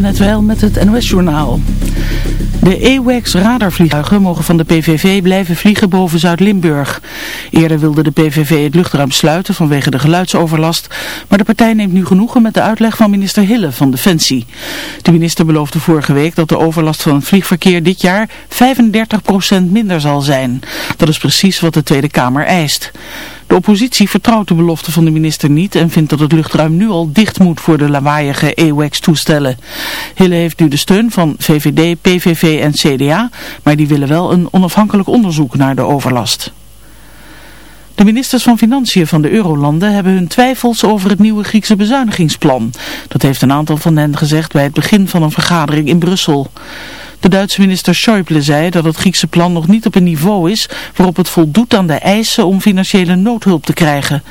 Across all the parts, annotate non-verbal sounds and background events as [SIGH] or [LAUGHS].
net wel met het NOS-journaal. De AWACS radarvliegtuigen mogen van de PVV blijven vliegen boven Zuid-Limburg. Eerder wilde de PVV het luchtruim sluiten vanwege de geluidsoverlast, maar de partij neemt nu genoegen met de uitleg van minister Hille van Defensie. De minister beloofde vorige week dat de overlast van het vliegverkeer dit jaar 35% minder zal zijn. Dat is precies wat de Tweede Kamer eist. De oppositie vertrouwt de belofte van de minister niet en vindt dat het luchtruim nu al dicht moet voor de lawaaiige AWACS-toestellen. Hille heeft nu de steun van VVD, PVV en CDA, maar die willen wel een onafhankelijk onderzoek naar de overlast. De ministers van Financiën van de Eurolanden hebben hun twijfels over het nieuwe Griekse bezuinigingsplan. Dat heeft een aantal van hen gezegd bij het begin van een vergadering in Brussel. De Duitse minister Schäuble zei dat het Griekse plan nog niet op een niveau is waarop het voldoet aan de eisen om financiële noodhulp te krijgen.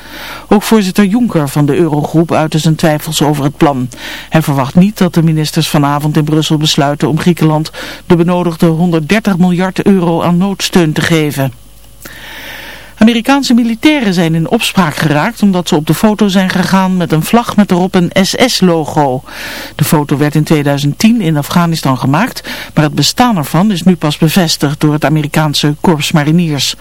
Ook voorzitter Juncker van de Eurogroep uitte zijn twijfels over het plan. Hij verwacht niet dat de ministers vanavond in Brussel besluiten om Griekenland de benodigde 130 miljard euro aan noodsteun te geven. Amerikaanse militairen zijn in opspraak geraakt omdat ze op de foto zijn gegaan met een vlag met erop een SS-logo. De foto werd in 2010 in Afghanistan gemaakt, maar het bestaan ervan is nu pas bevestigd door het Amerikaanse Korps Mariniers.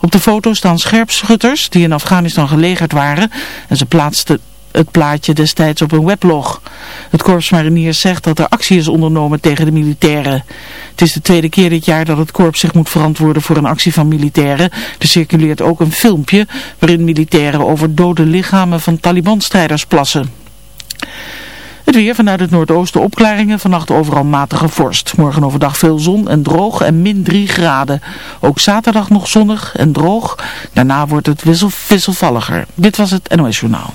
Op de foto staan scherpschutters die in Afghanistan gelegerd waren en ze plaatsten het plaatje destijds op een weblog. Het Korps Mariniers zegt dat er actie is ondernomen tegen de militairen. Het is de tweede keer dit jaar dat het korps zich moet verantwoorden voor een actie van militairen. Er circuleert ook een filmpje waarin militairen over dode lichamen van Taliban-strijders plassen. Het weer vanuit het noordoosten opklaringen, vannacht overal matige vorst. Morgen overdag veel zon en droog en min 3 graden. Ook zaterdag nog zonnig en droog. Daarna wordt het wissel wisselvalliger. Dit was het NOS Journaal.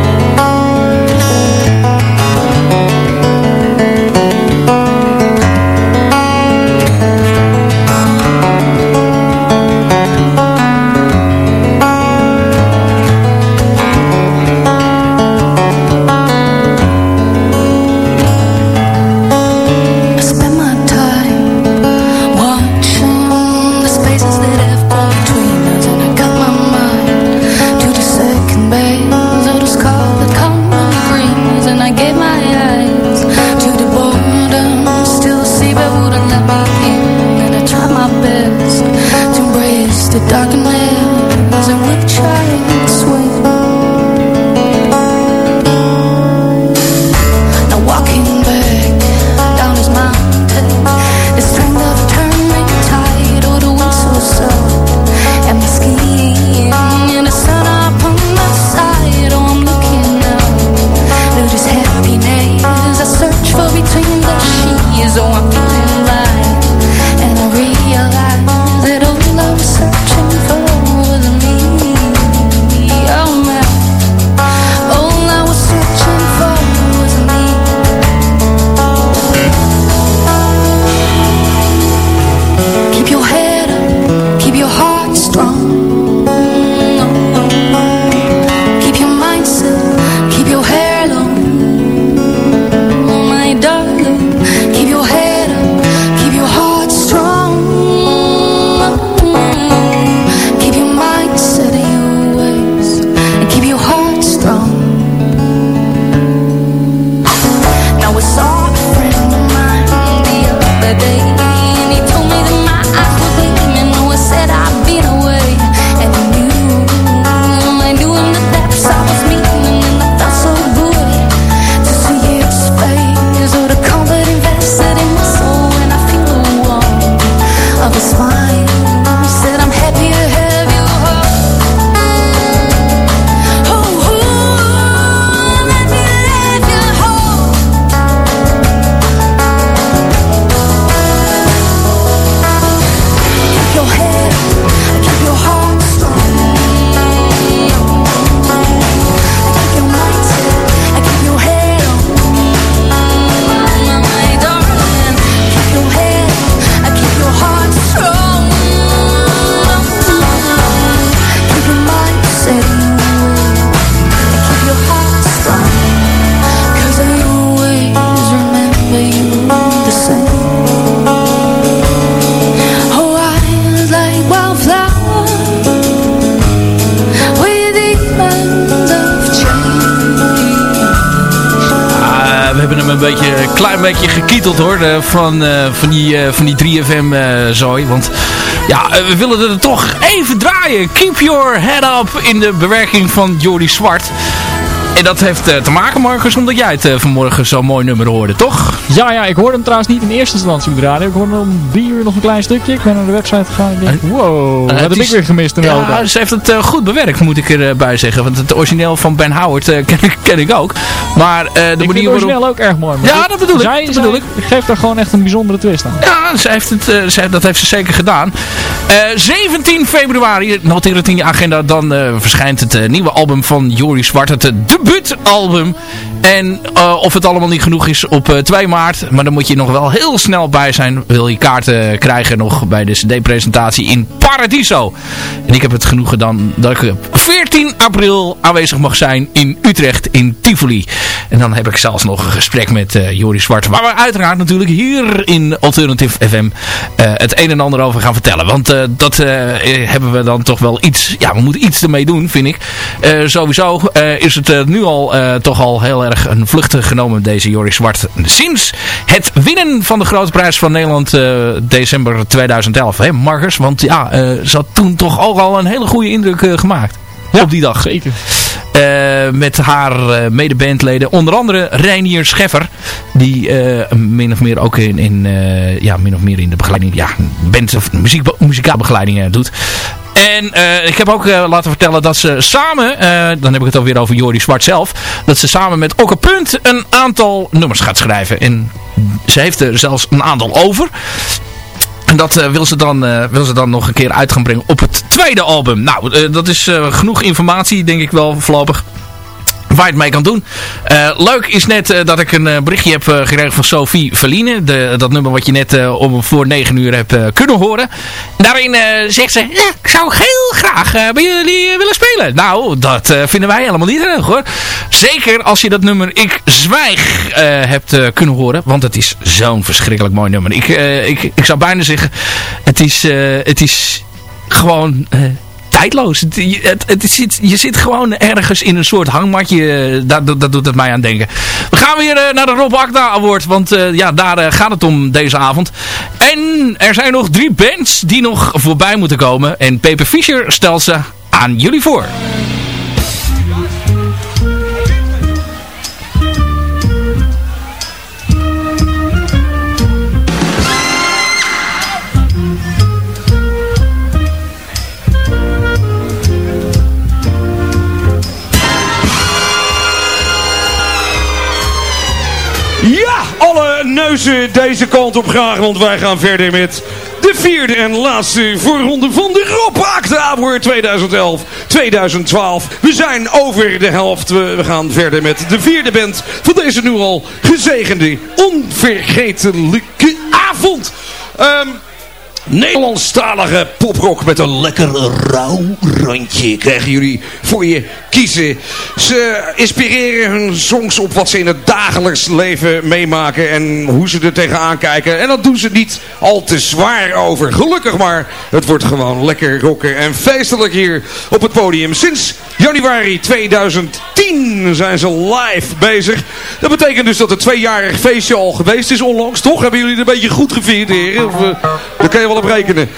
Van, van, die, van die 3FM zooi. Want ja, we willen er toch even draaien. Keep your head up in de bewerking van Jordi Zwart. En dat heeft uh, te maken, Marcus, omdat jij het uh, vanmorgen zo'n mooi nummer hoorde, toch? Ja, ja, ik hoorde hem trouwens niet in eerste instantie op de radio. Ik hoorde hem om drie uur nog een klein stukje. Ik ben naar de website gegaan en denk, wow, wat heb ik weer gemist in Ja, ze heeft het goed bewerkt, moet ik erbij zeggen. Want het origineel van Ben Howard ken, ik, ken ik ook. Maar de ik manier het origineel ook erg mooi. Ja, dat bedoel zij, ik. Dat bedoel ik. geeft daar gewoon echt een bijzondere twist aan. Ja, ze heeft het, ze, dat heeft ze zeker gedaan. 17 februari, noteer het in je agenda, dan verschijnt het nieuwe album van Joris Zwart. Het debuutalbum. En of het allemaal niet genoeg is op uh, 2 maart. Maar dan moet je nog wel heel snel bij zijn. Wil je kaarten krijgen nog bij de cd-presentatie in Paradiso. En ik heb het genoegen dan dat ik op 14 april aanwezig mag zijn in Utrecht in Tivoli. En dan heb ik zelfs nog een gesprek met Joris Zwart. Waar we uiteraard natuurlijk hier in Alternative FM het een en ander over gaan vertellen. Want dat hebben we dan toch wel iets... Ja, we moeten iets ermee doen, vind ik. sowieso is het nu al toch al heel erg een vlucht genomen, deze Joris Zwart. Sinds het winnen van de Grote Prijs van Nederland december 2011. Hè, Marcus? Want ja, ze had toen toch ook al een hele goede indruk gemaakt. Ja, op die dag. Zeker. Met haar medebandleden. Onder andere Reinier Scheffer. Die min of meer ook in, in, ja, min of meer in de begeleiding. Ja, band of muziek, doet. En ik heb ook laten vertellen dat ze samen, dan heb ik het alweer over Jordi Zwart zelf, dat ze samen met Okke Punt een aantal nummers gaat schrijven. En ze heeft er zelfs een aantal over. En dat uh, wil, ze dan, uh, wil ze dan nog een keer uit gaan brengen op het tweede album. Nou, uh, dat is genoeg informatie, denk ik wel, voorlopig het mee kan doen. Uh, leuk is net uh, dat ik een uh, berichtje heb gekregen van Sophie Verline. De, dat nummer wat je net om voor 9 uur hebt kunnen horen. Daarin zegt ze, ja, ik zou heel graag bij jullie willen spelen. Nou, dat vinden wij helemaal niet erg hoor. Zeker als je dat nummer Ik Zwijg hebt kunnen horen. Want het is zo'n verschrikkelijk mooi nummer. Ik, ik, ik zou bijna zeggen, het is, het is gewoon tijdloos. Het, het, het zit, je zit gewoon ergens in een soort hangmatje. Dat, dat, dat doet het mij aan denken. We gaan weer uh, naar de Rob Akda Award. Want uh, ja, daar gaat het om deze avond. En er zijn nog drie bands die nog voorbij moeten komen. En Peper Fischer stelt ze aan jullie voor. Deze kant op graag, want wij gaan verder met de vierde en laatste voorronde van de Rob Award 2011-2012. We zijn over de helft. We, gaan verder met de vierde band van deze nu al gezegende, onvergetelijke avond. Um, Nederlandstalige poprock met een lekker rauw randje krijgen jullie voor je kiezen. Ze inspireren hun songs op wat ze in het dagelijks leven meemaken en hoe ze er tegenaan kijken. En dat doen ze niet al te zwaar over. Gelukkig maar, het wordt gewoon lekker rocken en feestelijk hier op het podium. Sinds januari 2010 zijn ze live bezig. Dat betekent dus dat het tweejarig feestje al geweest is onlangs. Toch? Hebben jullie het een beetje goed gevierd, heren? Of, je wel op rekenen.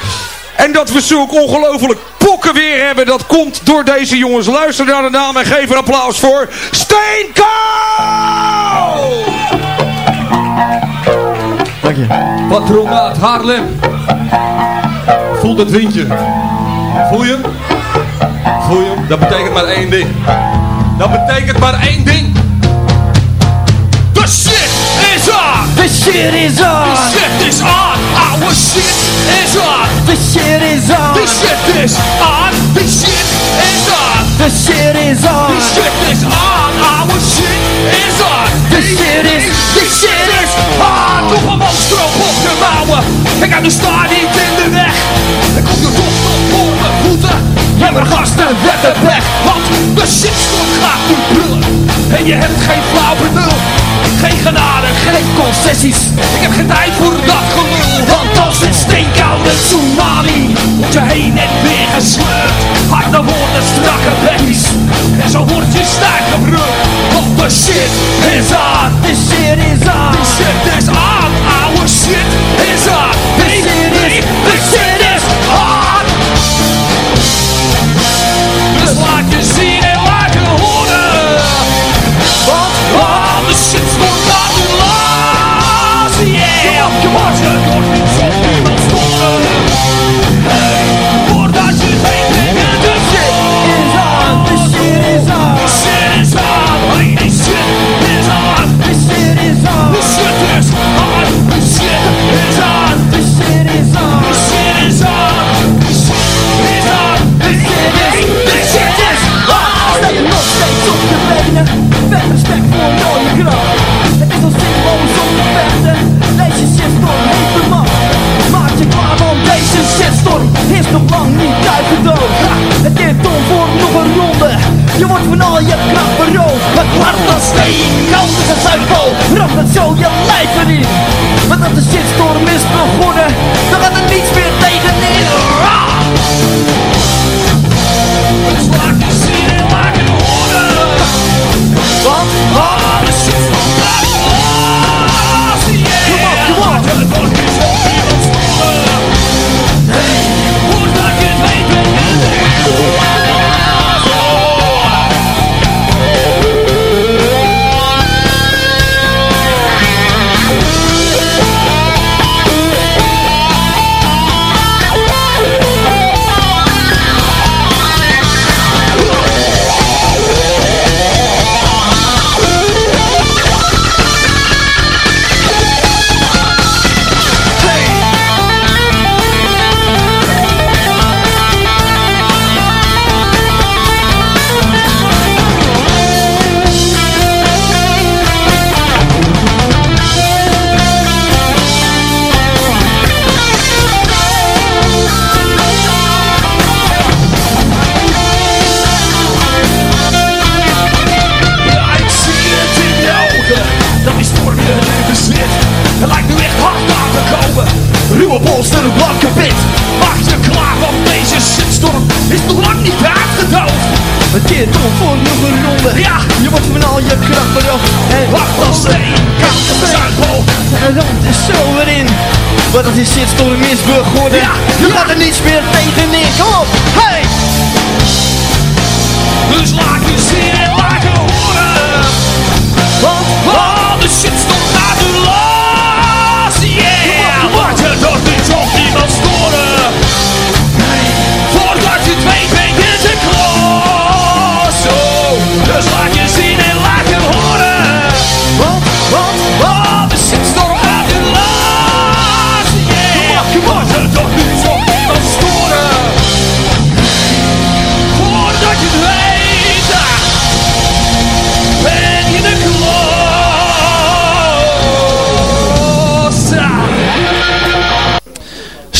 En dat we zulk ongelooflijk pokken weer hebben, dat komt door deze jongens. Luister naar de naam en geef een applaus voor Steenko! Dank je. Patronaat Haarlem. Voel dat windje. Voel je hem? Voel je hem? Dat betekent maar één ding. Dat betekent maar één ding. The shit is on! The shit is on! The shit is on! Our shit is on! The shit is on! The shit is on! The shit is on! The shit is on! The shit is on! Our shit is on! The shit is, the shit is on! Doe een monstrum op de mouwen! Ik heb de staan niet in de weg! Ik kom je toch tot voor mijn voeten! Ja, maar gasten, het weg! Want de shitstorm gaat nu brullen! En je hebt geen flauw benul! Geen genade, geen concessies. Ik heb geen tijd voor dat gelul. Want als een steenkoude tsunami wordt je heen en weer gesleurd. Woorden, strakke bekjes. En zo wordt je sterk gebruikt. Want de shit is on. The shit is on. The shit is on. Our shit is on. Baby, the shit is on. Dus laat je zien en laat je horen. Want oh, de shit stond aan de las. Yeah, want je wordt niet zo je? Vet respect voor een mooie grap. Het is al zinloos te vechten. Deze shitstorm heeft de macht. Maak je klaar, want deze shitstorm is nog lang niet uitgedoofd. Het is om voor nog een ronde. Je wordt van al je kracht beroofd. Het hart dat steen, koud is een zuidpool. Ramt het zo je lijf erin. Maar dat de shitstorm is begonnen, dan gaat er niets meer Come on, come on. Wat als die shitstorm is begonnen. Ja, Je gaat er niets meer tegenin.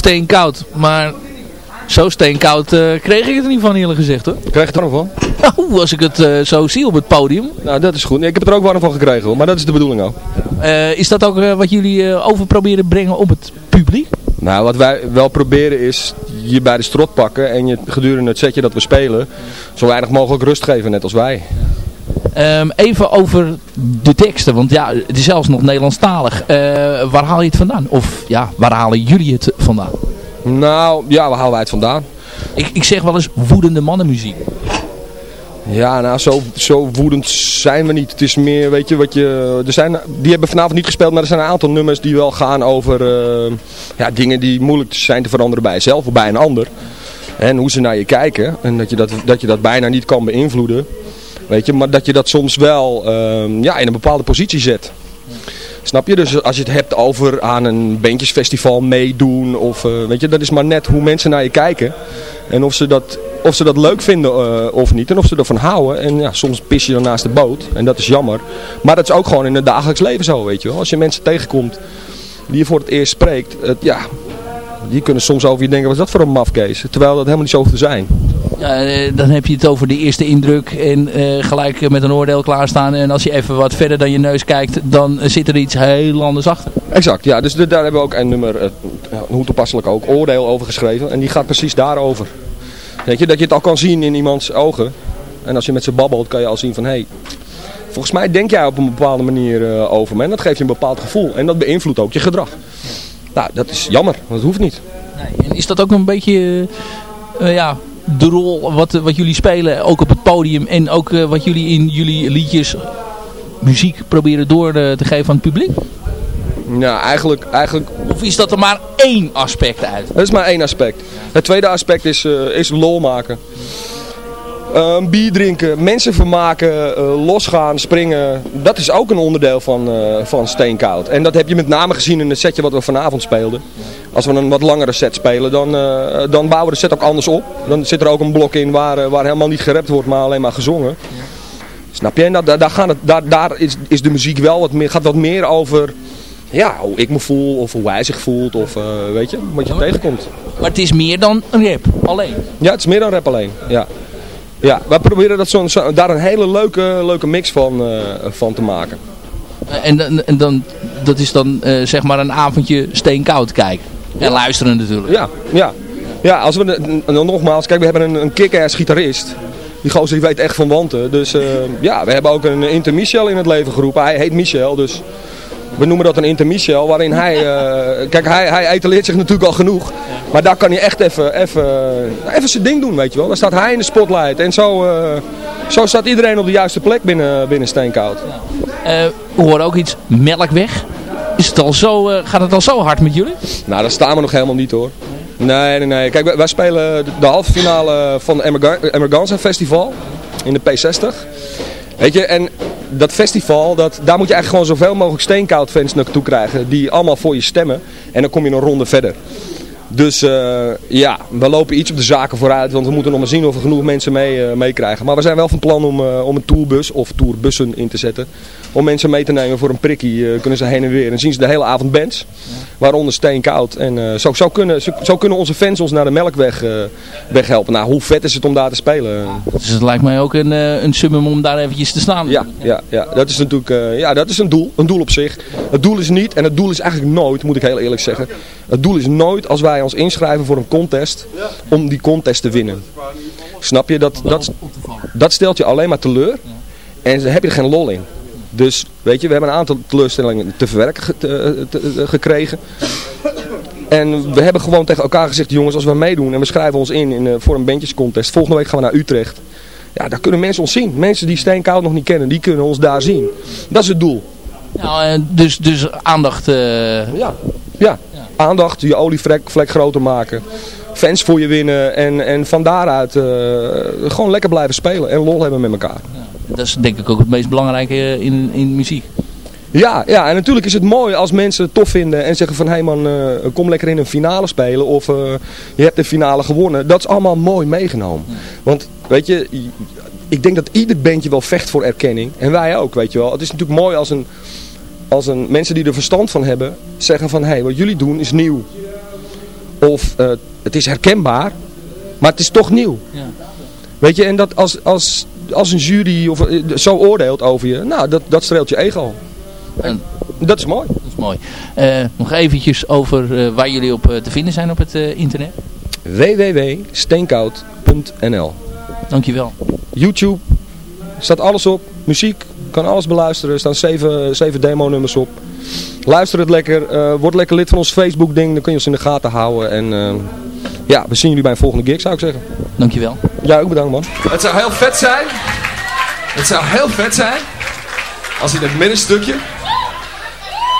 Steenkoud. Maar zo steenkoud eh, kreeg ik het er niet van eerlijk gezegd hoor. Krijg je het er nog van? Nou, als ik het eh, zo zie op het podium. Nou, dat is goed. Ik heb het er ook warm van gekregen hoor, maar dat is de bedoeling ook. Eh, is dat ook wat jullie over proberen brengen op het publiek? Nou, wat wij wel proberen is je bij de strot pakken en je gedurende het setje dat we spelen zo weinig mogelijk rust geven, net als wij. Ehm, even over de teksten, want ja, het is zelfs nog Nederlandstalig. Eh, waar haal je het vandaan? Of ja, waar halen jullie het vandaan? Nou, ja, waar halen wij het vandaan? Ik, ik zeg wel eens woedende mannenmuziek. Ja, nou, zo, zo woedend zijn we niet. Het is meer, weet je, wat je... Er zijn, die hebben vanavond niet gespeeld, maar er zijn een aantal nummers die wel gaan over eh, ja, dingen die moeilijk zijn te veranderen bij jezelf of bij een ander. En hoe ze naar je kijken. En dat je dat, dat, je dat bijna niet kan beïnvloeden. Weet je, maar dat je dat soms wel ehm, ja, in een bepaalde positie zet. Snap je? Dus als je het hebt over aan een bandjesfestival meedoen. Of, eh, weet je, dat is maar net hoe mensen naar je kijken. En of ze dat, of ze dat leuk vinden eh, of niet. En of ze ervan houden. En ja, soms pis je dan naast de boot. En dat is jammer. Maar dat is ook gewoon in het dagelijks leven zo, weet je wel. Als je mensen tegenkomt die je voor het eerst spreekt. Het, ja, die kunnen soms over je denken, wat is dat voor een mafkees? Terwijl dat helemaal niet zo hoeft te zijn. Ja, eh, dan heb je het over de eerste indruk en eh, gelijk eh, met een oordeel klaarstaan. En als je even wat verder dan je neus kijkt, dan zit er iets heel anders achter. Exact, ja. Dus de- daar hebben we ook een nummer, hoe toepasselijk ook, oordeel over geschreven. En die gaat precies daarover. Weet je, dat je het al kan zien in iemands ogen. En als je met ze babbelt, kan je al zien van, hé, hey, volgens mij denk jij op een bepaalde manier over me. En dat geeft je een bepaald gevoel. En dat beïnvloedt ook je gedrag. Nou, dat is jammer, want dat hoeft niet. Nee, en is dat ook een beetje, uh, ja, de rol wat, wat jullie spelen, ook op het podium en ook uh, wat jullie in jullie liedjes, muziek proberen door te geven aan het publiek? Nou, eigenlijk, eigenlijk... Of is dat er maar één aspect uit? Dat is maar één aspect. Het tweede aspect is, uh, is lol maken. Uh, bier drinken, mensen vermaken, uh, losgaan, springen. Dat is ook een onderdeel van, uh, van Steenkoud. En dat heb je met name gezien in het setje wat we vanavond speelden. Als we een wat langere set spelen, dan, dan bouwen we de set ook anders op. Dan zit er ook een blok in waar, waar helemaal niet gerapt wordt, maar alleen maar gezongen. Snap je? En dat, daar, gaan het, daar, daar is, is de muziek wel wat meer, gaat wat meer over ja, hoe ik me voel of hoe hij zich voelt of uh, weet je, wat je tegenkomt. Maar het is meer dan een rap, alleen? Ja, het is meer dan rap alleen, ja. Ja, wij proberen dat zo, zo, daar een hele leuke, leuke mix van, uh, van te maken. En, en dan, dat is dan uh, zeg maar een avondje steenkoud kijken en luisteren natuurlijk. Ja, ja. ja als we, dan nogmaals, kijk we hebben een, een kick-ass gitarist. Die gozer die weet echt van wanten. Dus ja, we hebben ook een Inter Michel in het leven geroepen. Hij heet Michel, dus we noemen dat een intermissiel, waarin hij, uh, kijk hij, hij etaleert zich natuurlijk al genoeg, maar daar kan hij echt even, even, even zijn ding doen, weet je wel. Dan staat hij in de spotlight en zo, uh, zo staat iedereen op de juiste plek binnen, binnen Steenkoud. Ja. Uh, we horen ook iets, melkweg. Is het al zo, gaat het al zo hard met jullie? Nou, daar staan we nog helemaal niet hoor. Nee, nee, nee. Kijk, wij, wij spelen de halve finale van het Emerganza Festival in de P60. Weet je, en dat festival, dat, daar moet je eigenlijk gewoon zoveel mogelijk steenkoud fans naartoe krijgen. Die allemaal voor je stemmen. En dan kom je een ronde verder. Dus uh, ja, we lopen iets op de zaken vooruit. Want we moeten nog maar zien of we genoeg mensen mee, uh, mee krijgen. Maar we zijn wel van plan om, uh, om een tourbus of tourbussen in te zetten. Om mensen mee te nemen voor een prikkie. kunnen ze heen en weer. En zien ze de hele avond bands. Waaronder Steenkoud. En zo, zo, kunnen, zo, zo, kunnen onze fans ons naar de Melkweg weg helpen. Nou, hoe vet is het om daar te spelen? Dus het lijkt mij ook een, een summum om daar eventjes te staan. Ja, ja, ja. dat is natuurlijk ja, dat is een doel. Een doel op zich. Het doel is niet, en het doel is eigenlijk nooit, moet ik heel eerlijk zeggen. Het doel is nooit als wij ons inschrijven voor een contest, om die contest te winnen. Snap je? Dat, dat, dat stelt je alleen maar teleur. En daar heb je er geen lol in. Dus weet je, we hebben een aantal teleurstellingen te verwerken ge te, te, gekregen. En we hebben gewoon tegen elkaar gezegd, jongens, als we meedoen en we schrijven ons in, in voor een bandjescontest. Volgende week gaan we naar Utrecht. Ja, daar kunnen mensen ons zien. Mensen die Steenkoud nog niet kennen, die kunnen ons daar zien. Dat is het doel. Nou, dus, dus aandacht. Uh... Ja, ja. Aandacht, je olievlek vlek groter maken. Fans voor je winnen en, en van daaruit uh, gewoon lekker blijven spelen en lol hebben met elkaar. Ja, dat is denk ik ook het meest belangrijke in, in muziek. Ja, ja, en natuurlijk is het mooi als mensen het tof vinden en zeggen van hé hey man, uh, kom lekker in een finale spelen of uh, je hebt de finale gewonnen. Dat is allemaal mooi meegenomen. Want weet je, ik denk dat ieder bandje wel vecht voor erkenning en wij ook, weet je wel. Het is natuurlijk mooi als een, als een, mensen die er verstand van hebben zeggen van hé, hey, wat jullie doen is nieuw. Of uh, het is herkenbaar, maar het is toch nieuw. Ja. Weet je, en dat als, als, als een jury of, zo oordeelt over je, nou, dat, dat streelt je ego. En dat is mooi. Dat is mooi. Uh, nog eventjes over uh, waar jullie op te vinden zijn op het internet. www.steenkoud.nl Dankjewel. YouTube, staat alles op. Muziek, kan alles beluisteren. Er staan zeven, zeven demo-nummers op. Luister het lekker. word lekker lid van ons Facebook-ding. Dan kun je ons in de gaten houden. En ja, we zien jullie bij een volgende gig, zou ik zeggen. Dankjewel. Ja, ook bedankt man. Het zou heel vet zijn. Het zou heel vet zijn. Als in het middenstukje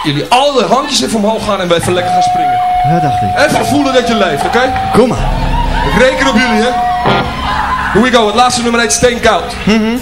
jullie alle handjes even omhoog gaan en we even lekker gaan springen. Ja, dacht ik. Even voelen dat je leeft, oké? Okay? Kom maar. Ik reken op jullie, hè? Here we go, het laatste nummer heet Steenkoud. Mm -hmm.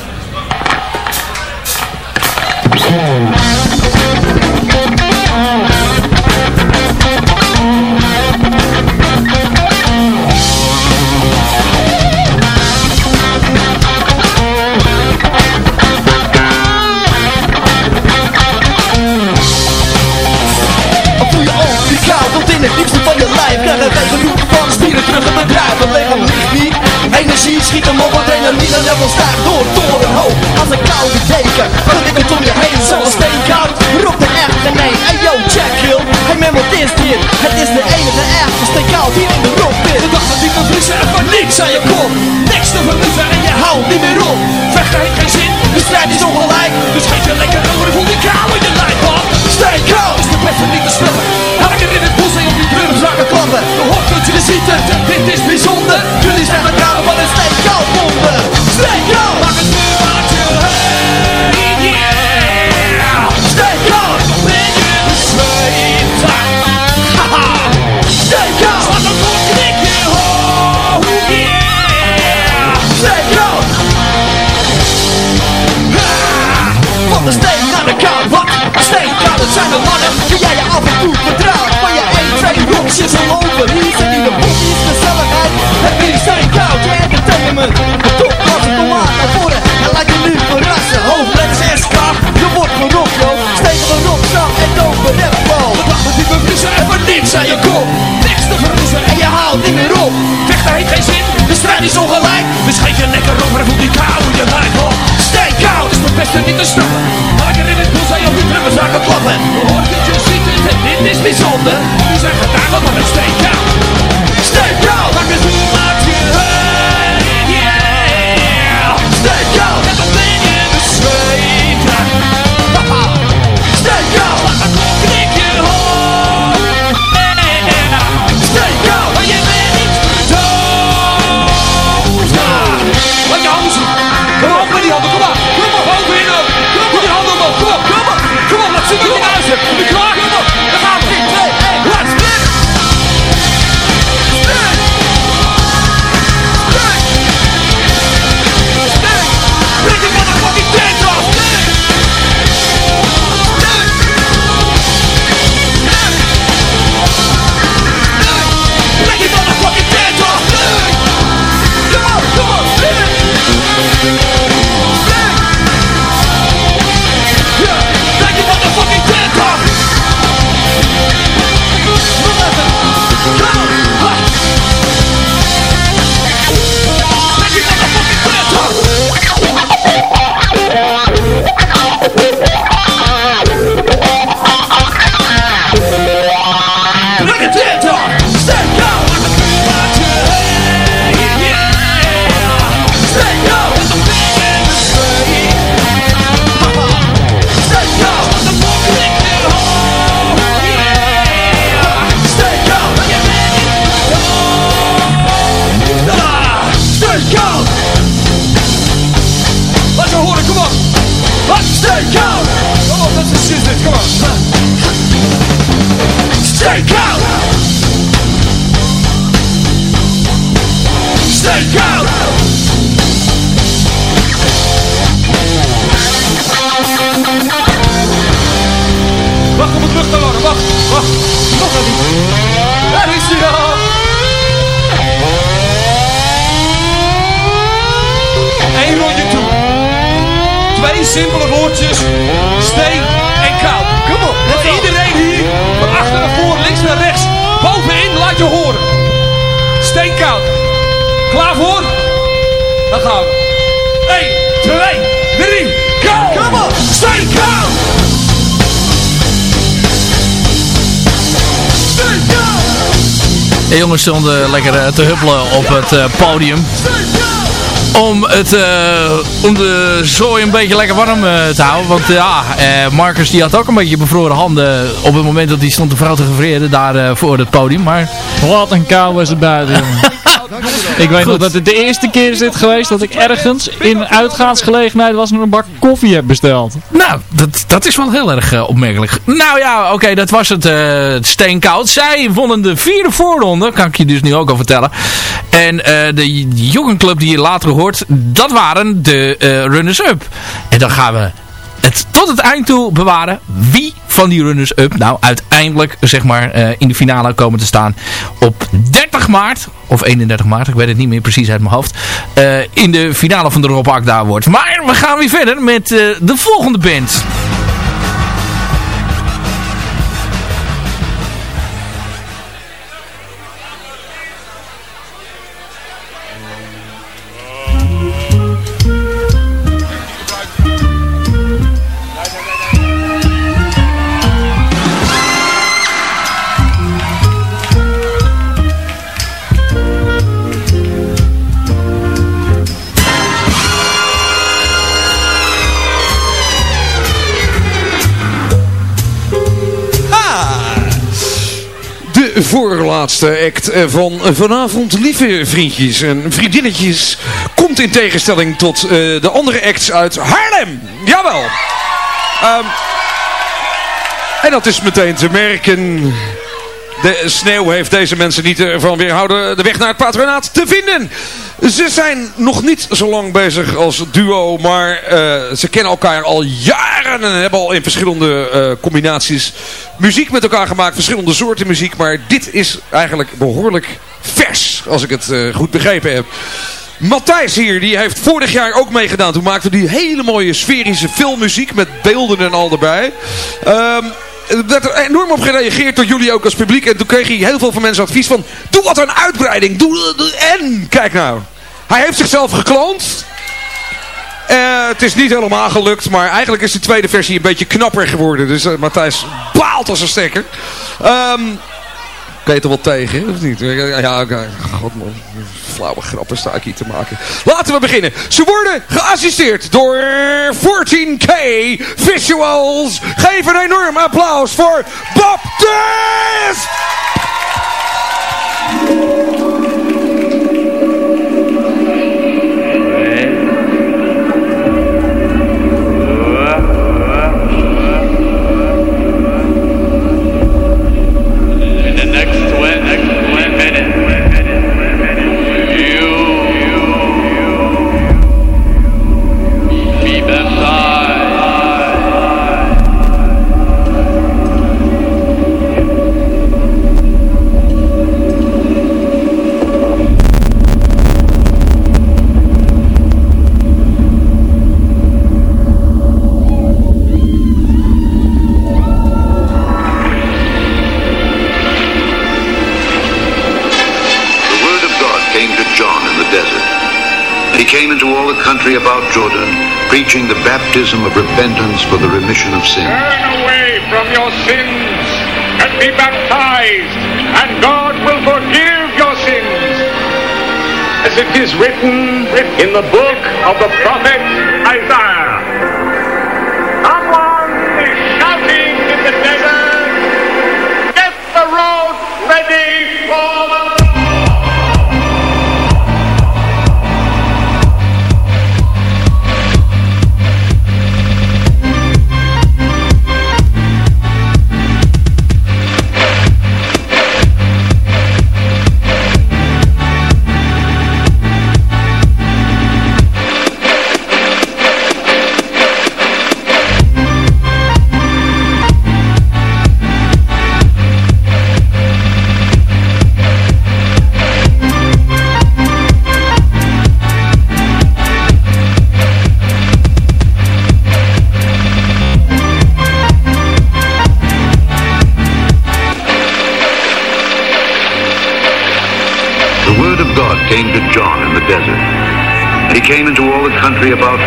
Krijg een genoeg van spieren terug het bedrijf Het lichaam ligt niet Energie schiet hem op, adrenaline level stijgt door torenhoog. Als een koude deken, verwikkeld om je heen. Zoals steenkoud Roept een echte nee, hey yo, check kill Hey man, wat is dit? Het is de enige echte steenkoud hier in de rockpit De dag dat die vriezen en van niks aan je kop Niks te verliezen en je houdt niet meer op. Vechten geen zin, de strijd is ongelijk. Dus geef je lekker over, voel die kou in je lijf man. Steenkoud is de beste niet te Elke in het bos en op die drums zakken klappen De hoofdkutje, je ziet het, dit is bijzonder Jullie zijn de kamer van een wonder Steenkoud, maak het Dus je lekker over en voel die kou je lijf op Steenkoud is het beste niet te snappen. Lekker in het boel op die drummen zaken klappen Je hoort het, je ziet het en dit is bijzonder Nu zijn we daar wat een steenkoud Steenkoud, maak het jongens stonden lekker eh, te huppelen op het eh, podium. Om, het, eh, om de zooi een beetje lekker warm te houden. Want ja, eh, Marcus die had ook een beetje bevroren handen op het moment dat hij stond de vrouw te gevreden daar voor het podium. Maar Wat een kou was het buiten, jongen. [LAUGHS] Ik weet nog dat het de eerste keer is dit geweest dat ik ergens in uitgaansgelegenheid was en een bak koffie heb besteld. Nou, dat, dat is wel heel erg eh, opmerkelijk. Nou ja, oké, dat was het uh, steenkoud. Zij wonnen de vierde voorronde, kan ik je dus nu ook al vertellen. En uh, de jongenclub die je later hoort, dat waren de runners-up. En dan gaan we het tot het eind toe bewaren. Wie van die runners-up nou uiteindelijk zeg maar uh, in de finale komen te staan op 30 maart. Of 31 maart, ik weet het niet meer precies uit mijn hoofd. Uh, in de finale van de Rob Akda Award. Maar we gaan weer verder met uh, de volgende band. Voorlaatste act eh, van vanavond. Lieve vriendjes en vriendinnetjes. Komt in tegenstelling tot uh, de andere acts uit Haarlem. Jawel. Um, en dat is meteen te merken. De sneeuw heeft deze mensen niet ervan weerhouden de weg naar het patronaat te vinden. Ze zijn nog niet zo lang bezig als duo, maar uh, ze kennen elkaar al jaren en hebben al in verschillende uh, combinaties muziek met elkaar gemaakt. Verschillende soorten muziek, maar dit is eigenlijk behoorlijk vers, als ik het uh, goed begrepen heb. Matthijs hier, die heeft vorig jaar ook meegedaan. Toen maakte hij hele mooie sferische filmmuziek met beelden en al erbij. Um, er werd er enorm op gereageerd door jullie ook als publiek. En toen kreeg hij heel veel van mensen advies van... Doe wat een uitbreiding. Doe en, kijk nou. Hij heeft zichzelf gekloond. Uh, het is niet helemaal gelukt, maar eigenlijk is de tweede versie een beetje knapper geworden. Dus uh, Matthijs baalt als een stekker. Um, kan je er wel tegen, of niet? Ja, oké. God. Flauwe grappen sta ik hier te maken. Laten we beginnen. Ze worden geassisteerd door 14K Visuals. Geef een enorm applaus voor Bob! Country about Jordan, preaching the baptism of repentance for the remission of sins. Turn away from your sins and be baptized, and God will forgive your sins. As it is written in the book of the prophet Isaiah.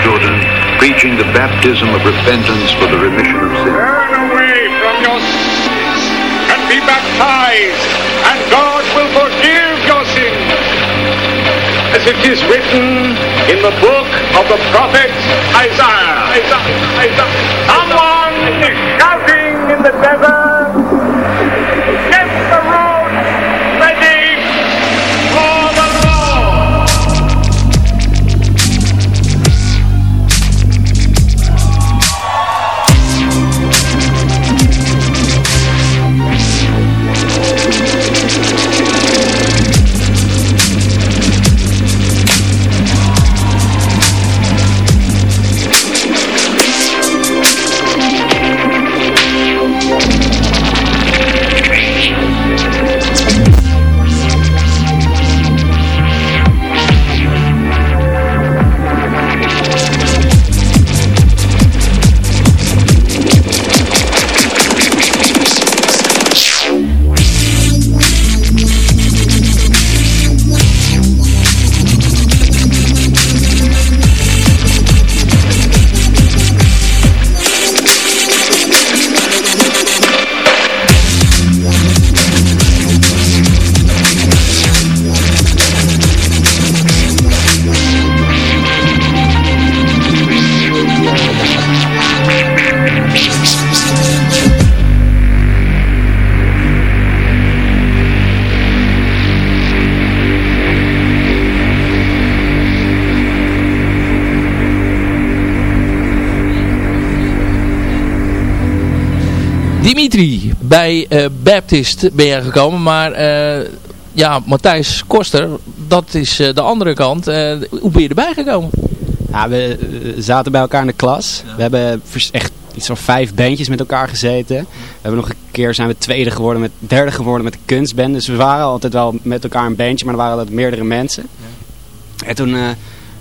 Jordan, preaching the baptism of repentance for the remission of sins. Turn away from your sins and be baptized, and God will forgive your sins. As it is written in the book of the prophet Isaiah. Isaiah, Isaiah. Someone is shouting in the desert, bij uh, Baptist ben jij gekomen, maar uh, ja, Matthijs Koster, dat is uh, de andere kant. hoe ben je erbij gekomen? Ja, we zaten bij elkaar in de klas. We hebben echt iets van vijf bandjes met elkaar gezeten. We hebben nog een keer zijn we tweede geworden, met, derde geworden met de kunstband. Dus we waren altijd wel met elkaar een bandje, maar er waren altijd meerdere mensen. En toen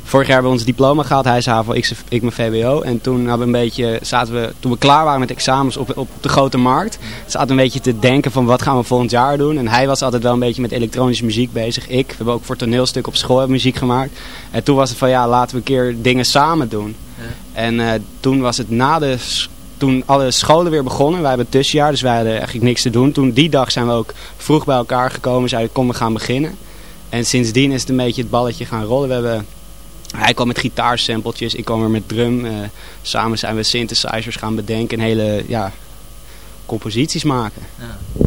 Vorig jaar hebben we ons diploma gehaald. Hij is HAVO, ik, ik mijn VWO. En toen hadden we een beetje, zaten we, toen we klaar waren met examens op, op de grote markt, zaten we een beetje te denken van wat gaan we volgend jaar doen. En hij was altijd wel een beetje met elektronische muziek bezig. Ik, we hebben ook voor toneelstuk op school muziek gemaakt. En toen was het van ja, laten we een keer dingen samen doen. Ja. En uh, toen was het na de toen alle scholen weer begonnen. Wij hebben het tussenjaar, dus wij hadden eigenlijk niks te doen. Toen die dag zijn we ook vroeg bij elkaar gekomen. Zeiden, kom we gaan beginnen. En sindsdien is het een beetje het balletje gaan rollen. We hebben hij kwam met gitaarsampletjes, ik kwam er met drum. Uh, samen zijn we synthesizers gaan bedenken en hele ja, composities maken.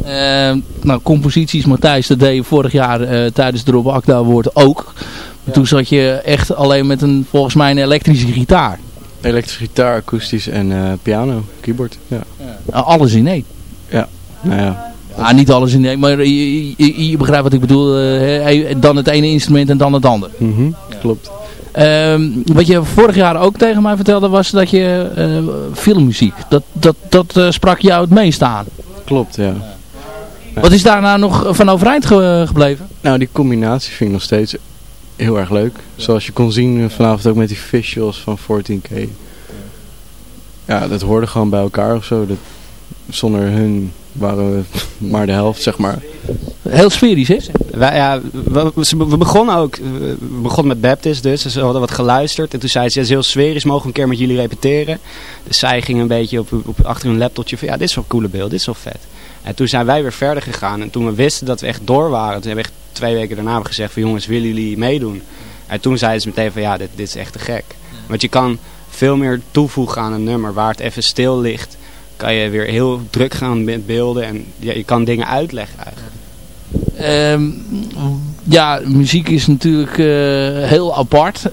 Ja. Uh, nou, composities, Matthijs, dat deed je vorig jaar uh, tijdens de Rob Akda woord ook. Ja. Toen zat je echt alleen met een, volgens mij een elektrische gitaar. Elektrische gitaar, akoestisch en uh, piano, keyboard. Ja. ja. Alles in één. Ja, nou ja. Ah, niet alles in één, maar je, je, je begrijpt wat ik bedoel. dan het ene instrument en dan het andere. Mm -hmm, klopt. Ehm, wat je vorig jaar ook tegen mij vertelde was dat je uh, filmmuziek, dat, dat, dat uh, sprak jou het meest aan. Klopt, ja. Wat is daar nou nog van overeind ge gebleven? Nou, die combinatie vind ik nog steeds heel erg leuk. Zoals je kon zien vanavond ook met die visuals van 14K. Ja, dat hoorde gewoon bij elkaar of zo. Dat, zonder hun waren we maar de helft, zeg maar. Heel sferisch, hè? Wij, ja, we, begonnen ook, we begonnen met Baptist dus, dus we hadden wat geluisterd. En toen zei ze, het is heel sferisch, mogen we een keer met jullie repeteren. Dus zij ging een beetje op, op, achter hun laptopje van, ja, dit is wel een coole beeld, dit is wel vet. En toen zijn wij weer verder gegaan. En toen we wisten dat we echt door waren, toen hebben we echt twee weken daarna gezegd van, jongens, willen jullie meedoen? En toen zeiden ze meteen van, ja, dit, dit is echt te gek. Want je kan veel meer toevoegen aan een nummer waar het even stil ligt kan je weer heel druk gaan met beelden en ja, je kan dingen uitleggen eigenlijk. Um, ja, muziek is natuurlijk uh, heel apart. Uh,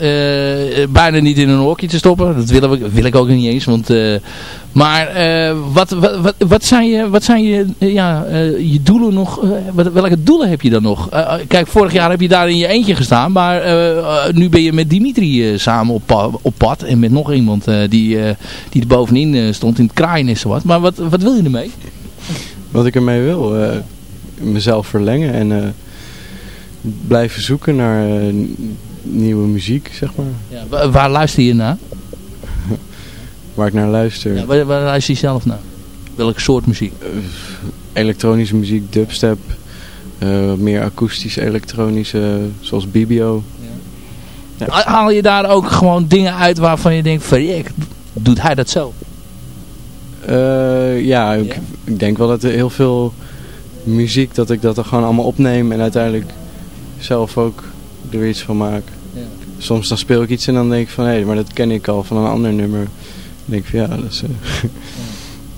bijna niet in een hokje te stoppen. Dat wil, ik, wil ik ook niet eens. Want, uh, maar wat, wat, wat, wat, zijn je, wat zijn je, ja, je doelen nog? Welke doelen heb je dan nog? kijk, vorig jaar heb je daar in je eentje gestaan. Maar nu ben je met Dimitri samen op, pad. En met nog iemand die, die er bovenin stond in het kraaien is wat. Maar wat, wat wil je ermee? Wat ik ermee wil? Mezelf verlengen en blijven zoeken naar uh, nieuwe muziek, zeg maar. Ja, waar, luister je naar? [LAUGHS] waar ik naar luister? Ja, waar, waar, luister je zelf naar? Welke soort muziek? Uh, elektronische muziek, dubstep, meer akoestische, elektronische, zoals Bibio. Ja. Haal je daar ook gewoon dingen uit waarvan je denkt, verrek, doet hij dat zo? ja, ik, ik, denk wel dat er heel veel muziek, dat ik dat er gewoon allemaal opneem en uiteindelijk zelf ook er iets van maak. Ja. Soms dan speel ik iets en dan denk ik van, hé, hey, maar dat ken ik al van een ander nummer. Dan denk ik van, ja, dat is... [LAUGHS] Uh...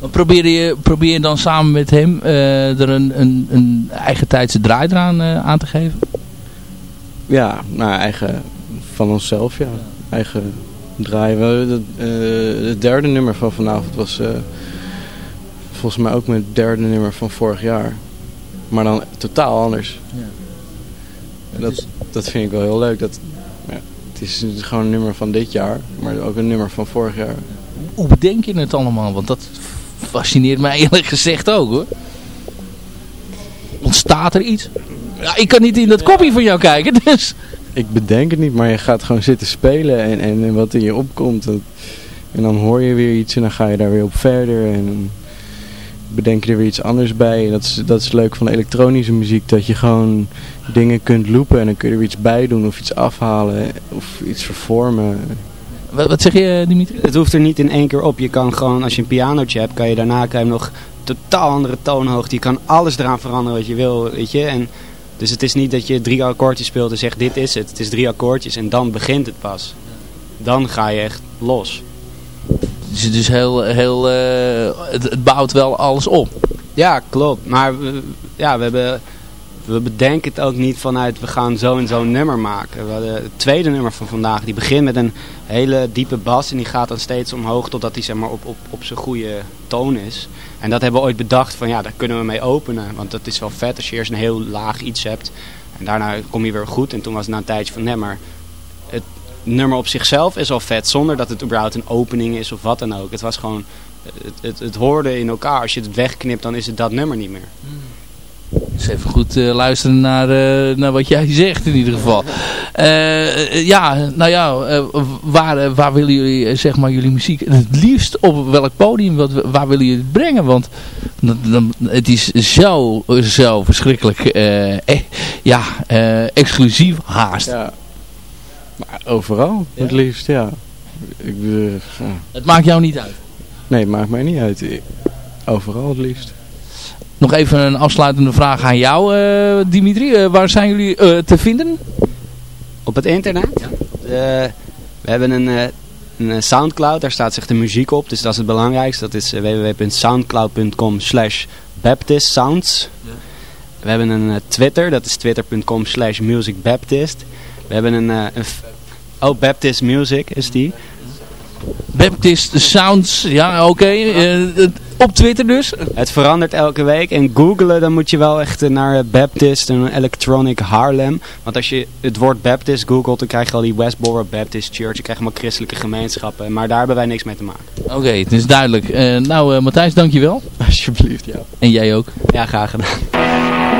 Ja. Probeer, je, probeer je dan samen met hem uh, er een, een, een eigen tijdse draai eraan uh, aan te geven? Ja, nou, eigen van onszelf, ja. Eigen draai. Het derde nummer van vanavond was volgens mij ook mijn derde nummer van vorig jaar. Maar dan totaal anders. Ja dat, dat vind ik wel heel leuk. Dat, ja, het is gewoon een nummer van dit jaar, maar ook een nummer van vorig jaar. Hoe bedenk je het allemaal? Want dat fascineert mij [LAUGHS] eerlijk gezegd ook hoor. Ontstaat er iets? Ja, ik kan niet in dat kopje van jou kijken, [LAUGHS] dus... Ik bedenk het niet, maar je gaat gewoon zitten spelen en, en, wat in je opkomt. En, en dan hoor je weer iets en dan ga je daar weer op verder. En bedenk je er weer iets anders bij. Dat is, dat is leuk van elektronische muziek. Dat je gewoon dingen kunt loopen en dan kun je er iets bij doen of iets afhalen of iets vervormen. Wat, wat zeg je Dimitri? Het hoeft er niet in één keer op. Je kan gewoon, als je een pianootje hebt, kan je daarna krijgen nog totaal andere toonhoogte. Je kan alles eraan veranderen wat je wil, weet je. En, dus het is niet dat je drie akkoordjes speelt en zegt dit is het. Het is drie akkoordjes en dan begint het pas. Dan ga je echt los. Dus, dus heel, heel, uh, het, het, bouwt wel alles op. Ja, klopt. Maar ja, we hebben we bedenken het ook niet vanuit we gaan zo en zo een nummer maken. We hadden het tweede nummer van vandaag, die begint met een hele diepe bas en die gaat dan steeds omhoog totdat hij zeg maar, op, op, op zijn goede toon is. En dat hebben we ooit bedacht van ja, daar kunnen we mee openen. Want dat is wel vet als je eerst een heel laag iets hebt en daarna kom je weer goed. En toen was het na een tijdje van nee, maar het nummer op zichzelf is al vet zonder dat het überhaupt een opening is of wat dan ook. Het was gewoon, het, het, het hoorde in elkaar. Als je het wegknipt dan is het dat nummer niet meer. Dus even goed eh, luisteren naar, eh, naar wat jij zegt in ieder geval. Eh, ja, nou ja, waar, waar willen jullie zeg maar jullie muziek het liefst op welk podium, wat, waar willen jullie het brengen? Want dan, het is zo, zo verschrikkelijk eh, ja, exclusief haast. Ja. Overal, het liefst, ja. Ik, ja. Het maakt jou niet uit? Nee, het maakt mij niet uit. Overal het liefst. Nog even een afsluitende vraag aan jou, uh, Dimitri. Uh, waar zijn jullie uh, te vinden? Op het internet? Ja. we hebben een, een, Soundcloud, daar staat zich de muziek op. Dus dat is het belangrijkste. Dat is www.soundcloud.com slash baptistsounds. Ja. We hebben een Twitter, dat is twitter.com slash musicbaptist. We hebben een, een... Oh, Baptist Music is die. Baptist Sounds, ja oké. Okay. Uh, op Twitter dus? Het verandert elke week. En googlen, dan moet je wel echt naar Baptist en Electronic Harlem. Want als je het woord Baptist googelt, dan krijg je al die Westboro Baptist Church. Je krijgt allemaal christelijke gemeenschappen. Maar daar hebben wij niks mee te maken. Oké, het is duidelijk. Uh, nou, uh, Matthijs, dankjewel. [LAUGHS] Alsjeblieft, ja. En jij ook. Ja, graag gedaan.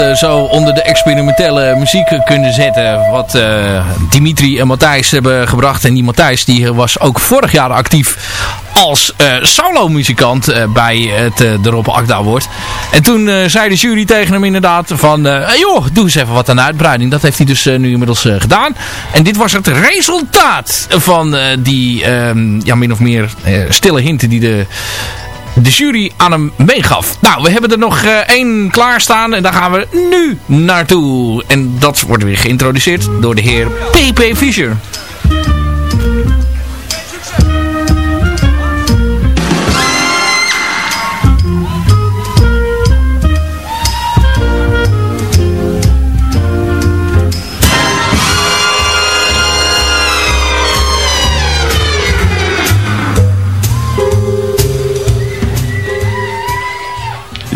Eh, zo onder de experimentele muziek kunnen zetten. Wat eh, Dimitri en Matthijs hebben gebracht. En die Matthijs die was ook vorig jaar actief als uh, solo-muzikant bij het de Rob Akda wordt. En toen zei de jury tegen hem inderdaad van... joh, doe eens even wat aan uitbreiding. Dat heeft hij dus nu inmiddels gedaan. En dit was het resultaat van die ehm, ja, min of meer stille hinten die de de jury aan hem meegaf. Nou, we hebben er nog uh, één klaarstaan en daar gaan we nu naartoe. En dat wordt weer geïntroduceerd door de heer P.P. Fischer.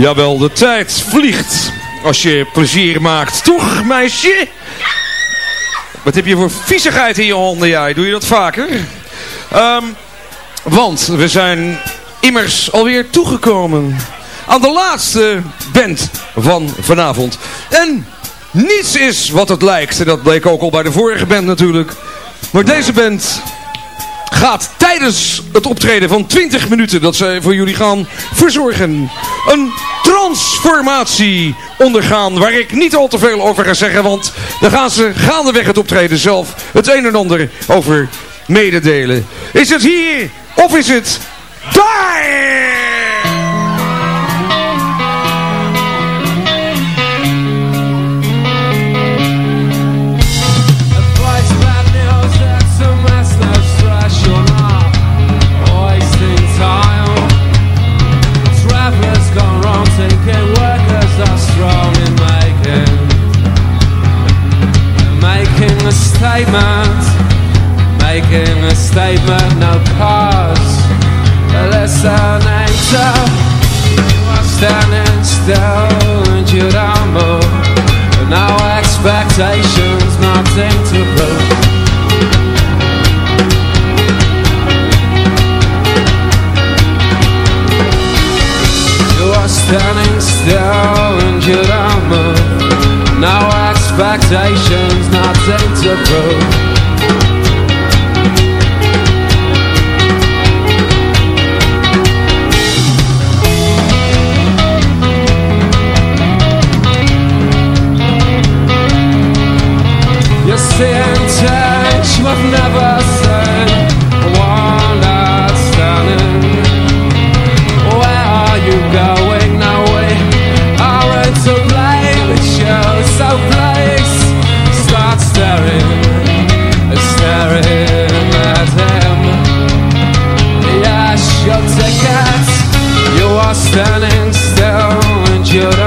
Jawel, de tijd vliegt als je plezier maakt. Toch, meisje? Wat heb je voor viezigheid in je handen, jij? Doe je dat vaker? Um, want we zijn immers alweer toegekomen aan de laatste band van vanavond. En niets is wat het lijkt. En dat bleek ook al bij de vorige band natuurlijk. Maar deze band gaat het optreden van 20 minuten dat ze voor jullie gaan verzorgen een transformatie ondergaan waar ik niet al te veel over ga zeggen want dan gaan ze gaandeweg het optreden zelf het een en ander over mededelen. Is het hier of is het daar? Statement Making a statement, no cause. Listen, angel You are standing still and you don't move. No expectations, nothing to prove. You are standing still and you don't move. No expectations nothing to prove You Your intention I've never said llorar.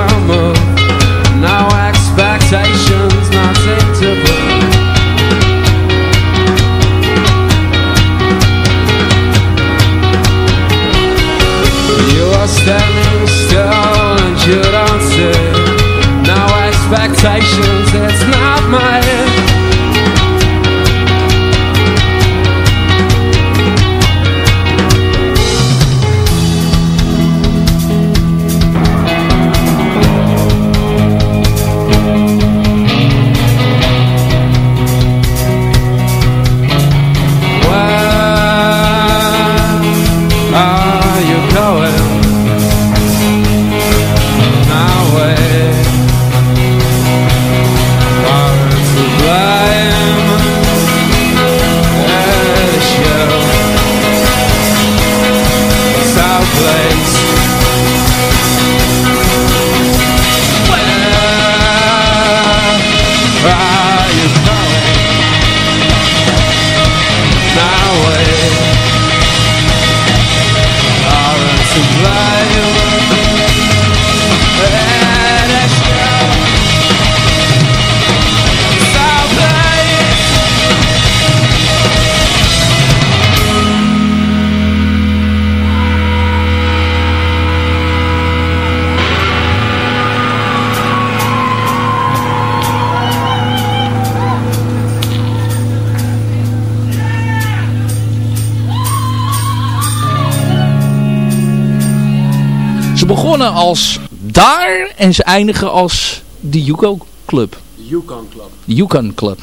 Als daar en ze eindigen als de Yuko Club. De Yukon Club. De Yukon Club.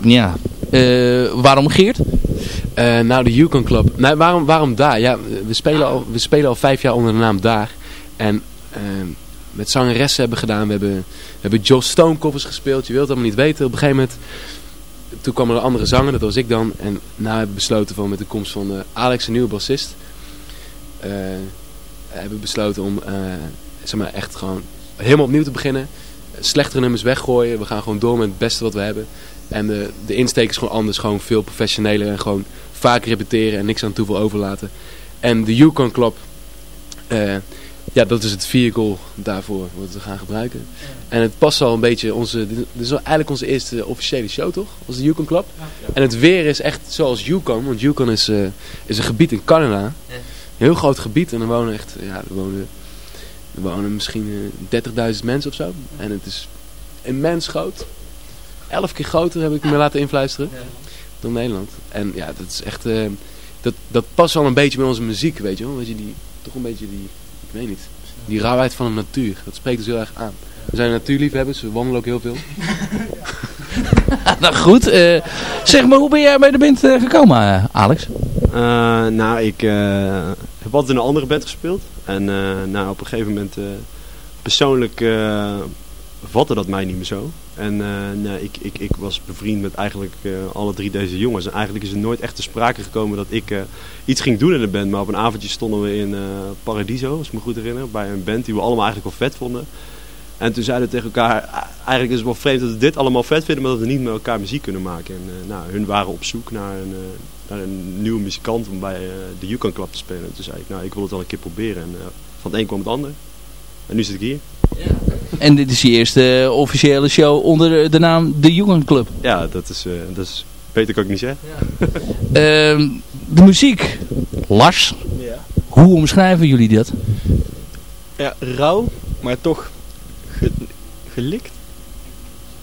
Ja. Eh, waarom Geert? Eh, nou, de Yukon Club. Nou, waarom, waarom daar? Ja, we spelen, al, we spelen al vijf jaar onder de naam daar. En eh, met zangeressen hebben we gedaan. We hebben, we hebben Joe Stone covers gespeeld. Je wilt het allemaal niet weten. Op een gegeven moment, toen kwam er een andere zanger. Dat was ik dan. En nou hebben we besloten van met de komst van eh, Alex, een nieuwe bassist. Hebben we besloten om eh, zeg maar, echt gewoon helemaal opnieuw te beginnen. Slechtere nummers weggooien. We gaan gewoon door met het beste wat we hebben. En de, de insteek is gewoon anders. Gewoon veel professioneler. En gewoon vaak repeteren en niks aan toeval overlaten. En de Yukon Club. eh, ja, dat is het vehicle daarvoor wat we gaan gebruiken. En het past al een beetje onze... Dit is wel eigenlijk onze eerste officiële show, toch? Als de Yukon Club. En het weer is echt zoals Yukon. Want Yukon is, eh, is een gebied in Canada. Heel groot gebied. En er wonen echt... Ja, er wonen, er wonen misschien eh, 30.000 mensen of zo. En het is immens groot. Elf keer groter heb ik me laten influisteren. Dan Nederland. En ja, dat is echt... eh, dat, dat past wel een beetje bij onze muziek, weet je wel. Weet je, die, toch een beetje die... Ik weet niet. Die rauwheid van de natuur. Dat spreekt ons heel erg aan. We zijn natuurliefhebbers. We wandelen ook heel veel. [LAUGHS] nou goed, eh, zeg maar, hoe ben jij bij de band eh, gekomen, eh, Alex? Eh, nou, ik eh, heb altijd in een andere band gespeeld. En eh, nou, op een gegeven moment, eh, persoonlijk eh, vatte dat mij niet meer zo. En nou, ik, ik, ik was bevriend met eigenlijk alle drie deze jongens. En eigenlijk is er nooit echt te sprake gekomen dat ik iets ging doen in de band. Maar op een avondje stonden we in Paradiso, als ik me goed herinner. Bij een band die we allemaal eigenlijk wel vet vonden. En toen zeiden we tegen elkaar, "Ah, eigenlijk is het wel vreemd dat we dit allemaal vet vinden, maar dat we niet met elkaar muziek kunnen maken. En nou, hun waren op zoek naar een, naar een nieuwe muzikant om bij eh, de Yukon Club te spelen. En toen zei ik, nou, ik wil het wel een keer proberen. En eh, van het een kwam het ander. En nu zit ik hier. En dit is je eerste eh, officiële show onder de naam The Yukon Club. Ja, dat is, eh, dat is beter kan ik niet zeggen. [LAUGHS] Ehm, de muziek, Lars, Ja. hoe omschrijven jullie dat? Ja, rauw, maar toch ge- gelikt.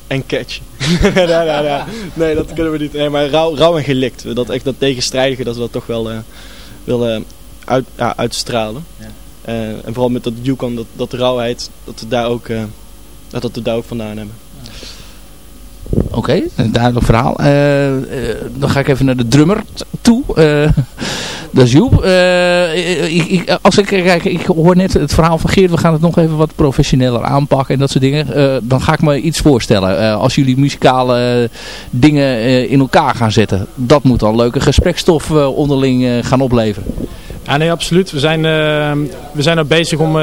En catchy. nee, nee, nee, nee. Nee, dat kunnen we niet. Nee, maar rauw, rauw en gelikt. Dat echt dat tegenstrijdige, dat we dat toch wel eh, willen uit, ja, uitstralen. Eh, en vooral met dat Yukon, dat, dat rauwheid, dat we daar ook, dat, dat we daar ook vandaan hebben. Oké, een duidelijk verhaal. Eh, eh, dan ga ik even naar de drummer toe. Eh, [LAUGHS] dat is Joep. Ik, als ik kijk, ik hoor net het verhaal van Geert. We gaan het nog even wat professioneler aanpakken en dat soort dingen. Dan ga ik me iets voorstellen. Als jullie muzikale dingen in elkaar gaan zetten. Dat moet dan leuke gesprekstof onderling gaan opleveren. Ja, nee, absoluut. We zijn, we zijn ook bezig om,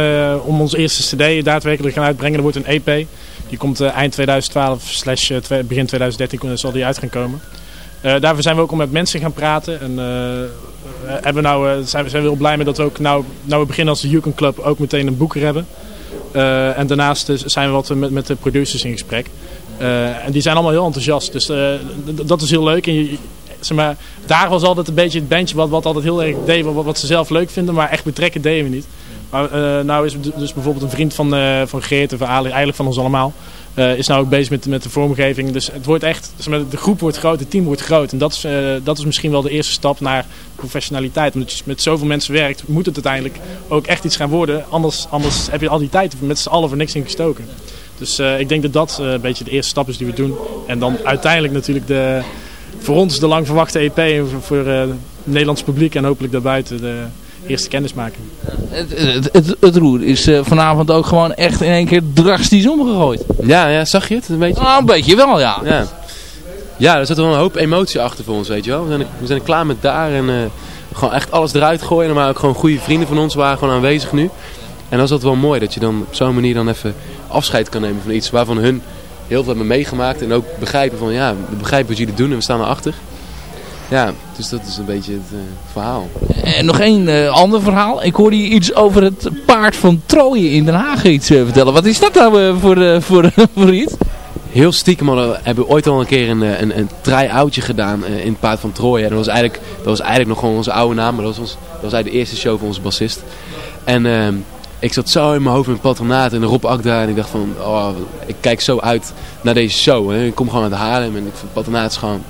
om ons eerste cd daadwerkelijk te gaan uitbrengen. Er wordt een EP. Die komt eh, eind 2012 slash eh, begin 2013 kon- zal die uit gaan komen. Eh, daarvoor zijn we ook om met mensen gaan praten. En hebben nou, zijn, we, zijn we heel blij mee dat we ook nou, nou we beginnen als de Yukon Club ook meteen een boeker hebben. En daarnaast zijn we wat met, met de producers in gesprek. En die zijn allemaal heel enthousiast. Dus dat is heel leuk. En zeg maar, daar was altijd een beetje het bandje wat, wat altijd heel erg deed. Wat, wat ze zelf leuk vinden. Maar echt betrekken deden we niet. Eh, nou is dus bijvoorbeeld een vriend van, eh van Geert. Of eigenlijk van ons allemaal. eh, is nou ook bezig met, met de vormgeving. Dus het wordt echt, de groep wordt groot, het team wordt groot. En dat is, dat is misschien wel de eerste stap naar professionaliteit. Omdat je met zoveel mensen werkt, moet het uiteindelijk ook echt iets gaan worden. Anders, anders heb je al die tijd met z'n allen voor niks in gestoken. Dus ik denk dat dat een beetje de eerste stap is die we doen. En dan uiteindelijk natuurlijk de, voor ons de lang verwachte EP. Voor, het Nederlands publiek en hopelijk daarbuiten de eerste kennismaking. Het, het, het, het roer is eh, vanavond ook gewoon echt in één keer drastisch omgegooid. Ja, ja, zag je het een beetje? Ah, een beetje wel, ja. Ja, ja er zit wel een hoop emotie achter voor ons, weet je wel. We zijn, er- we zijn er klaar met daar en eh, gewoon echt alles eruit gooien. Maar ook gewoon goede vrienden van ons waren gewoon aanwezig nu. En dan is dat wel mooi dat je dan op zo'n manier dan even afscheid kan nemen van iets waarvan hun heel veel hebben meegemaakt. En ook begrijpen van ja, we begrijpen wat jullie doen en we staan erachter. Ja, dus dat is een beetje het eh, verhaal. En nog één eh, ander verhaal. Ik hoorde je iets over het paard van Troje in Den Haag iets eh, vertellen. Wat is dat nou voor, voor, [LAUGHS] voor iets? Heel stiekem hadden we, hebben we ooit al een keer een, een, een try-outje gedaan in het Paard van Troje. Dat was, eigenlijk, dat was eigenlijk nog gewoon onze oude naam, maar dat was, ons, dat was eigenlijk de eerste show van onze bassist. En ehm, ik zat zo in mijn hoofd met patronaat en Rob Akda en ik dacht van, oh, ik kijk zo uit naar deze show. Hè. Ik kom gewoon uit Haarlem en ik vind patronaat is gewoon,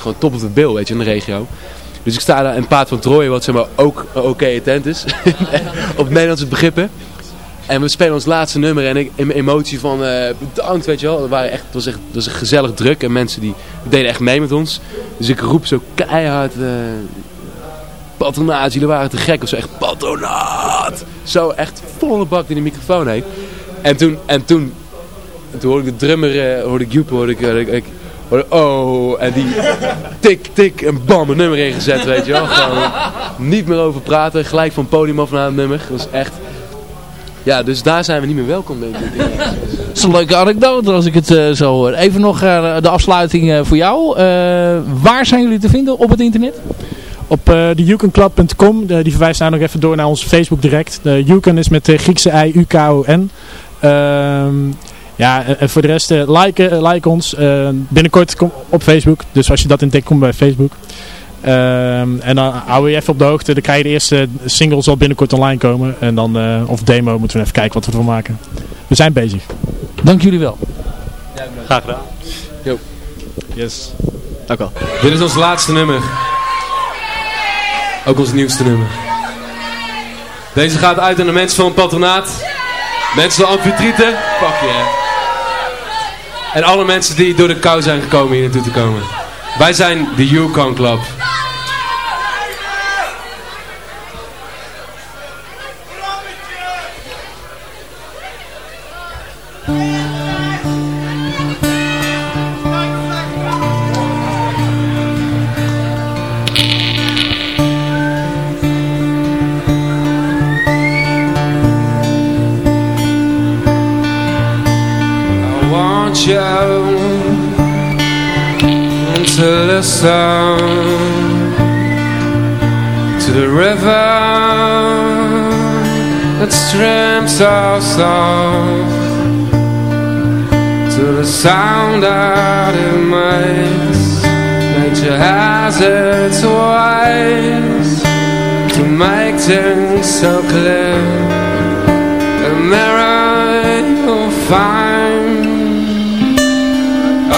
is gewoon top of the bill, weet je, in de regio. Dus ik sta daar in Paard van Troje, wat zeg maar ook een oké tent is, [LAUGHS] op Nederlandse begrippen. En we spelen ons laatste nummer en ik in mijn emotie van eh, bedankt, weet je wel. Het, waren echt, het, was echt, het was echt gezellig druk en mensen die deden echt mee met ons. Dus ik roep zo keihard, uh, patronaat, jullie waren te gek of zo. Echt patronaat! Zo echt volle bak in de microfoon heen. En toen, en toen, en toen hoorde ik de drummer, uh, hoorde ik hoorde ik, oh, en die tik, tik en bam, een nummer ingezet, weet je wel. Gewoon niet meer over praten, gelijk van podium af naar het nummer. Dat was echt... Ja, dus daar zijn we niet meer welkom, denk ik. Dat is een leuke anekdote als ik het uh, zo hoor. Even nog uh, de afsluiting uh, voor jou. waar zijn jullie te vinden op het internet? Op uh, de youcanclub.com, die verwijst nou nog even door naar onze Facebook direct. De Youcan is met de Griekse I, U-K-O-N. Ehm, ja, en voor de rest, like, like ons. binnenkort op Facebook, dus als je dat intekt, kom bij Facebook. Um, en dan hou je even op de hoogte. Dan krijg je de eerste single zal binnenkort online komen. En dan, uh, of demo, moeten we even kijken wat we ervan maken. We zijn bezig. Dank jullie wel. Ja, Graag gedaan. Yo. Yes. Dank wel. Dit is ons laatste nummer. Ook ons nieuwste nummer. Deze gaat uit aan de mensen van het patronaat. Mensen van amfitrieten. Pak je. En alle mensen die door de kou zijn gekomen hier naartoe te komen. Wij zijn de Yukon Club. To to the river that streams so soft to the sound that it makes nature has its ways to make things so clear. A mirror you'll find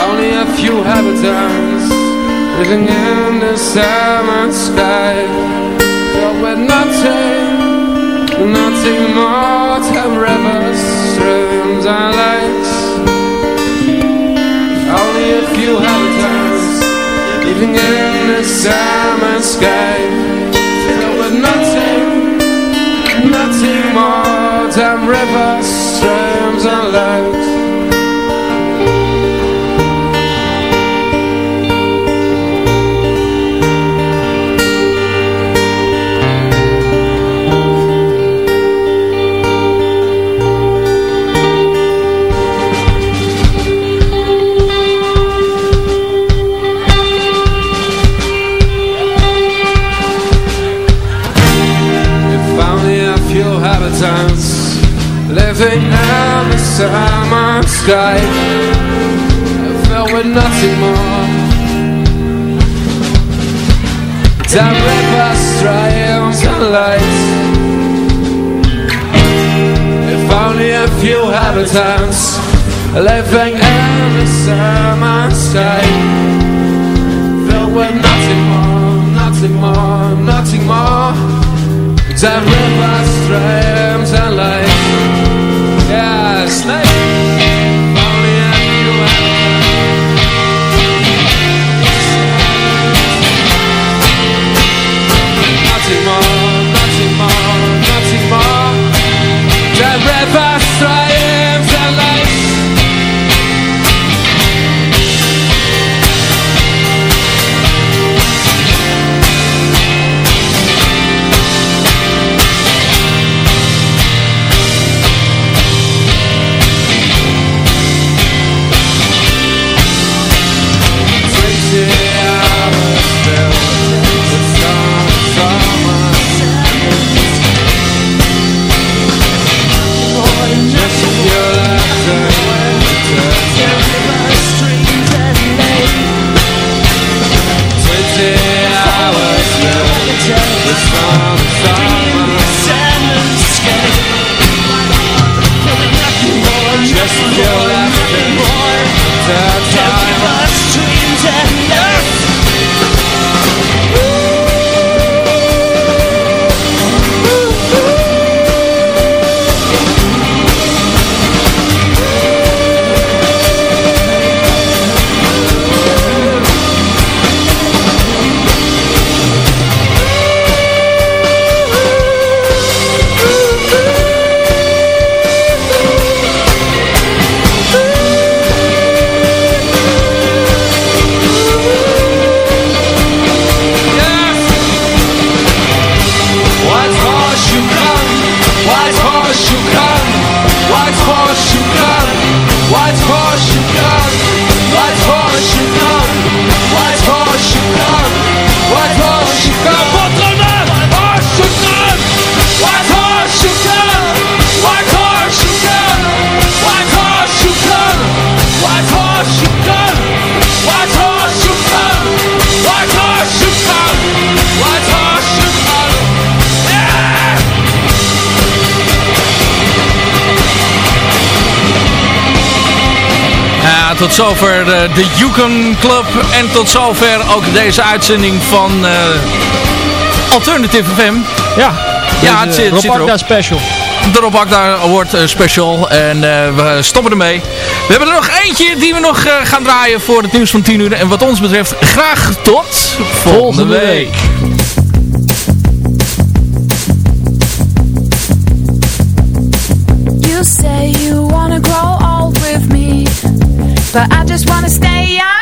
only a few inhabitants living in the summer sky. Filled with nothing, nothing more than rivers, streams and lights Only a few inhabitants living in the summer sky. Nothing, nothing more than rivers, streams and lakes time on Skype I felt with nothing more. Direct past triumphs and lights. If only a few habitants Living in time on sky, Filled with nothing more, nothing more, nothing more. Direct past triumphs and lights. Yeah tomorrow tot zover eh, de Yukon Club. En tot zover ook deze uitzending van eh, Alternative FM. Ja, ja het, zit, zit erop. Special. De Rob Akda Award eh, special. En we stoppen ermee. We hebben er nog eentje die we nog gaan draaien voor het nieuws van 10 uur. En wat ons betreft graag tot volgende, Volgende week. But I just wanna stay young.